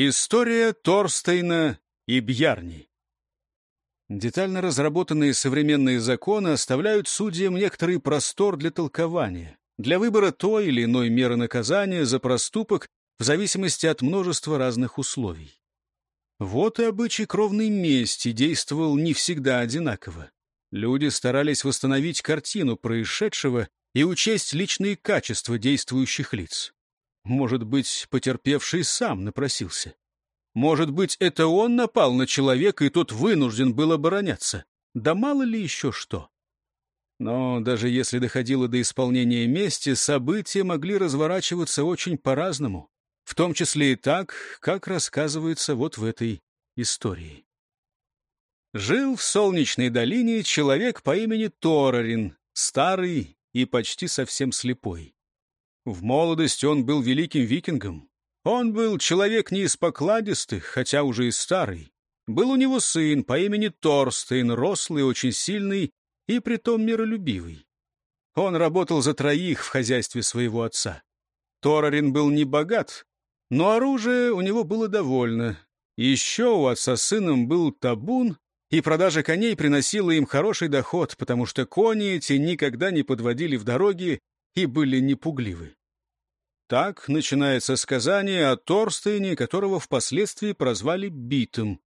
История Торстейна и Бьярни. Детально разработанные современные законы оставляют судьям некоторый простор для толкования, для выбора той или иной меры наказания за проступок в зависимости от множества разных условий. Вот и обычай кровной мести действовал не всегда одинаково. Люди старались восстановить картину происшедшего и учесть личные качества действующих лиц. Может быть, потерпевший сам напросился. Может быть, это он напал на человека, и тот вынужден был обороняться. Да мало ли еще что. Но даже если доходило до исполнения мести, события могли разворачиваться очень по-разному, в том числе и так, как рассказывается вот в этой истории. Жил в солнечной долине человек по имени Торарин, старый и почти совсем слепой. В молодости он был великим викингом. Он был человек не из покладистых, хотя уже и старый. Был у него сын по имени Торстейн, рослый, очень сильный и притом миролюбивый. Он работал за троих в хозяйстве своего отца. Торарин был не богат, но оружие у него было довольно. Еще у отца с сыном был табун, и продажа коней приносила им хороший доход, потому что кони эти никогда не подводили в дороге и были непугливы. Так начинается сказание о Торстейне, которого впоследствии прозвали Битым.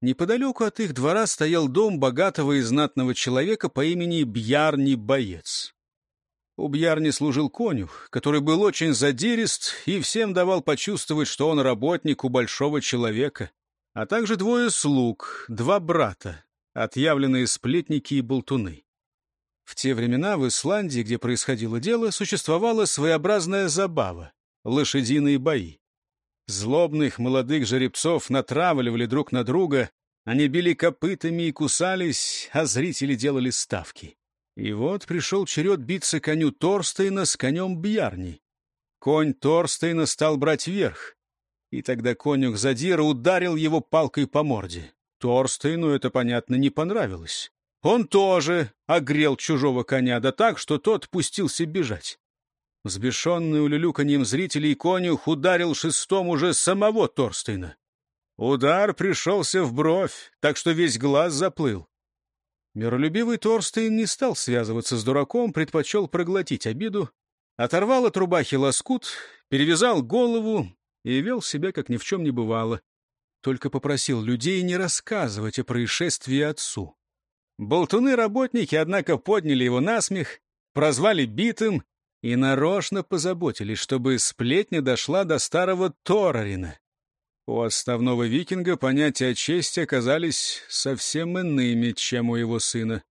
Неподалеку от их двора стоял дом богатого и знатного человека по имени Бьярни-боец. У Бьярни служил конюх, который был очень задирист и всем давал почувствовать, что он работник у большого человека, а также двое слуг, два брата, отъявленные сплетники и болтуны. В те времена в Исландии, где происходило дело, существовала своеобразная забава — лошадиные бои. Злобных молодых жеребцов натравливали друг на друга, они били копытами и кусались, а зрители делали ставки. И вот пришел черед биться коню Торстейна с конем Бьярни. Конь Торстейна стал брать верх, и тогда конюх Задира ударил его палкой по морде. Торстейну это, понятно, не понравилось. Он тоже огрел чужого коня, да так, что тот пустился бежать. Взбешенный улюлюканьем зрителей конюх ударил шестом уже самого Торстейна. Удар пришелся в бровь, так что весь глаз заплыл. Миролюбивый Торстейн не стал связываться с дураком, предпочел проглотить обиду, оторвал от рубахи лоскут, перевязал голову и вел себя, как ни в чем не бывало. Только попросил людей не рассказывать о происшествии отцу. Болтуны-работники, однако, подняли его на смех, прозвали битым и нарочно позаботились, чтобы сплетня дошла до старого Торарина. У отставного викинга понятия чести оказались совсем иными, чем у его сына.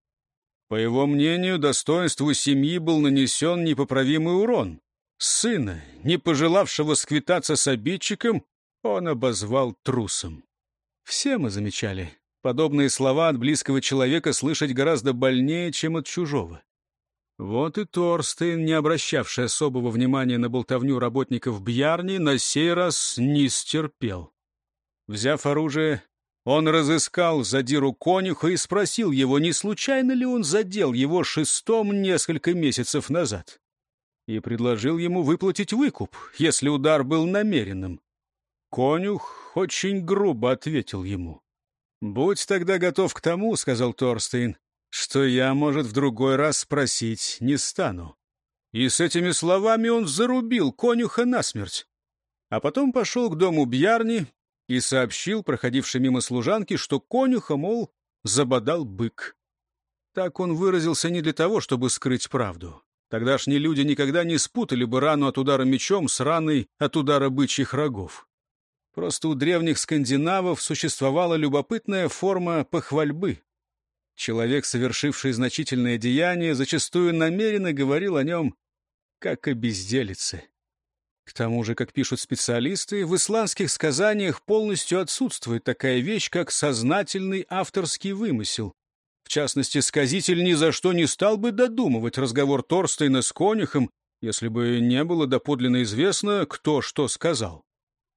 По его мнению, достоинству семьи был нанесен непоправимый урон. Сына, не пожелавшего сквитаться с обидчиком, он обозвал трусом. Все мы замечали, Подобные слова от близкого человека слышать гораздо больнее, чем от чужого. Вот и Торстейн, не обращавший особого внимания на болтовню работников Бьярни, на сей раз не стерпел. Взяв оружие, он разыскал задиру конюха и спросил его, не случайно ли он задел его шестом несколько месяцев назад, и предложил ему выплатить выкуп, если удар был намеренным. Конюх очень грубо ответил ему. «Будь тогда готов к тому, — сказал Торстейн, — что я, может, в другой раз спросить не стану». И с этими словами он зарубил конюха насмерть. А потом пошел к дому Бьярни и сообщил проходившей мимо служанке, что конюха, мол, забодал бык. Так он выразился не для того, чтобы скрыть правду. Тогдашние люди никогда не спутали бы рану от удара мечом с раной от удара бычьих рогов. Просто у древних скандинавов существовала любопытная форма похвальбы. Человек, совершивший значительное деяние, зачастую намеренно говорил о нем как о безделице. К тому же, как пишут специалисты, в исландских сказаниях полностью отсутствует такая вещь, как сознательный авторский вымысел. В частности, сказитель ни за что не стал бы додумывать разговор Торстейна с конюхом, если бы не было доподлинно известно, кто что сказал.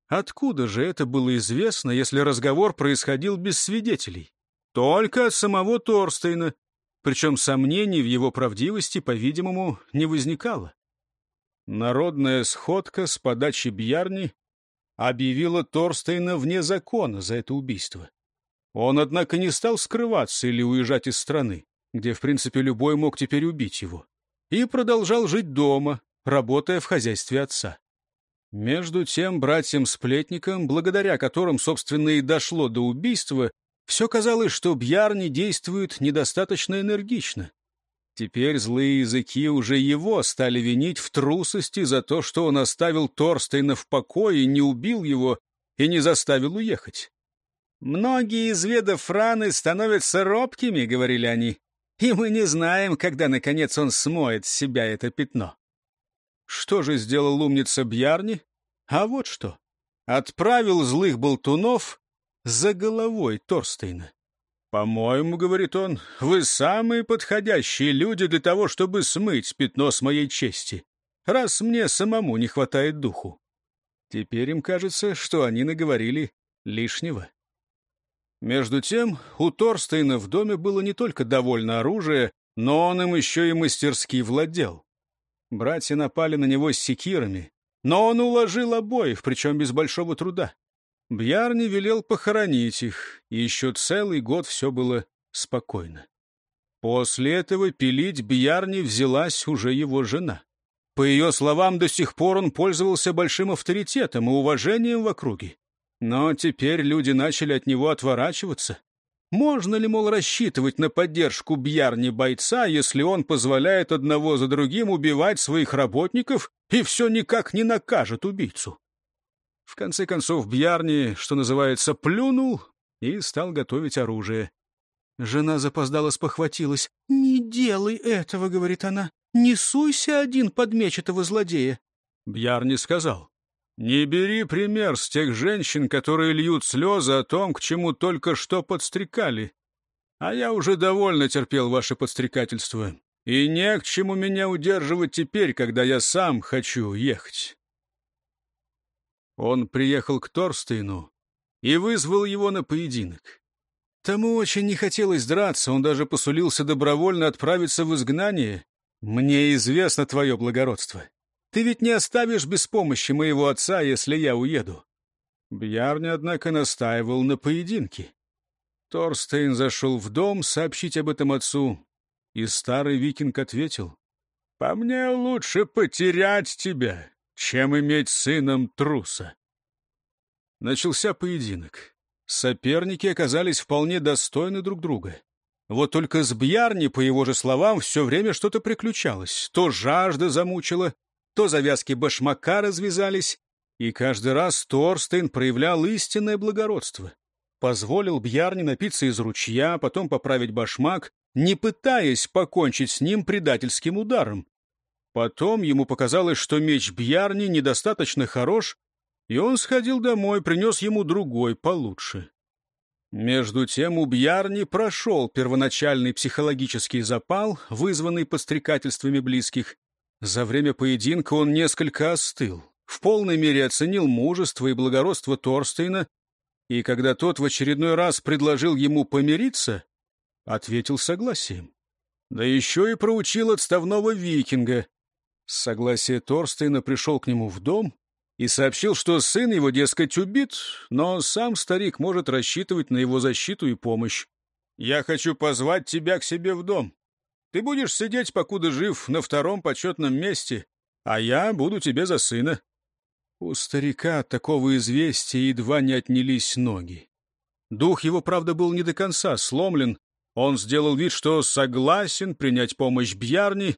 Откуда же это было известно, если разговор происходил без свидетелей? Только от самого Торстейна, причем сомнений в его правдивости, по-видимому, не возникало. Народная сходка с подачи Бьярни объявила Торстейна вне закона за это убийство. Он, однако, не стал скрываться или уезжать из страны, где, в принципе, любой мог теперь убить его, и продолжал жить дома, работая в хозяйстве отца. Между тем братьям-сплетникам, благодаря которым, собственно, и дошло до убийства, все казалось, что Бьярни действует недостаточно энергично. Теперь злые языки уже его стали винить в трусости за то, что он оставил Торстейна в покое, не убил его и не заставил уехать. «Многие из ведов раны становятся робкими», — говорили они, «и мы не знаем, когда, наконец, он смоет с себя это пятно». Что же сделал умница Бьярни? А вот что. Отправил злых болтунов за головой Торстейна. «По-моему, — говорит он, — вы самые подходящие люди для того, чтобы смыть пятно с моей чести, раз мне самому не хватает духу». Теперь им кажется, что они наговорили лишнего. Между тем, у Торстейна в доме было не только довольно оружие, но он им еще и мастерски владел. Братья напали на него с секирами, но он уложил обоих, причем без большого труда. Бьярни велел похоронить их, и еще целый год все было спокойно. После этого пилить Бьярни взялась уже его жена. По ее словам, до сих пор он пользовался большим авторитетом и уважением в округе. Но теперь люди начали от него отворачиваться. Можно ли, мол, рассчитывать на поддержку Бьярни бойца, если он позволяет одного за другим убивать своих работников и все никак не накажет убийцу? В конце концов, Бьярни, что называется, плюнул и стал готовить оружие. Жена запоздала спохватилась. «Не делай этого», — говорит она. «Не суйся один под меч этого злодея». Бьярни сказал. «Не бери пример с тех женщин, которые льют слезы о том, к чему только что подстрекали. А я уже довольно терпел ваше подстрекательство, и не к чему меня удерживать теперь, когда я сам хочу ехать». Он приехал к Торстейну и вызвал его на поединок. Тому очень не хотелось драться, он даже посулился добровольно отправиться в изгнание. «Мне известно твое благородство. Ты ведь не оставишь без помощи моего отца, если я уеду». Бьярни, однако, настаивал на поединке. Торстейн зашел в дом сообщить об этом отцу, и старый викинг ответил, «По мне лучше потерять тебя, чем иметь сыном труса. Начался поединок. Соперники оказались вполне достойны друг друга. Вот только с Бьярни, по его же словам, все время что-то приключалось. То жажда замучила, то завязки башмака развязались, и каждый раз Торстейн проявлял истинное благородство. Позволил Бьярни напиться из ручья, потом поправить башмак, не пытаясь покончить с ним предательским ударом. Потом ему показалось, что меч Бьярни недостаточно хорош, и он сходил домой, принес ему другой, получше. Между тем у Бьярни прошел первоначальный психологический запал, вызванный подстрекательствами близких. За время поединка он несколько остыл, в полной мере оценил мужество и благородство Торстейна, и когда тот в очередной раз предложил ему помириться, ответил согласием. Да еще и проучил отставного викинга, с согласия Торстейна пришел к нему в дом и сообщил, что сын его, дескать, убит, но сам старик может рассчитывать на его защиту и помощь. «Я хочу позвать тебя к себе в дом. Ты будешь сидеть, покуда жив, на втором почетном месте, а я буду тебе за сына». У старика от такого известия едва не отнялись ноги. Дух его, правда, был не до конца сломлен. Он сделал вид, что согласен принять помощь Бьярни,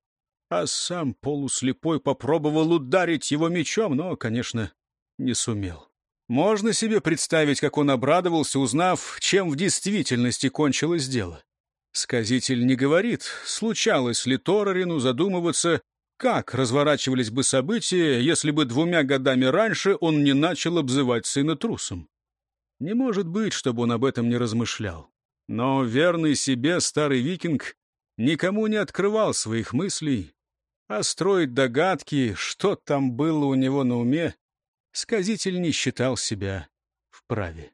а сам полуслепой попробовал ударить его мечом, но, конечно, не сумел. Можно себе представить, как он обрадовался, узнав, чем в действительности кончилось дело. Сказитель не говорит, случалось ли Торарину задумываться, как разворачивались бы события, если бы двумя годами раньше он не начал обзывать сына трусом. Не может быть, чтобы он об этом не размышлял. Но верный себе старый викинг никому не открывал своих мыслей, а строить догадки, что там было у него на уме, сказитель не считал себя вправе.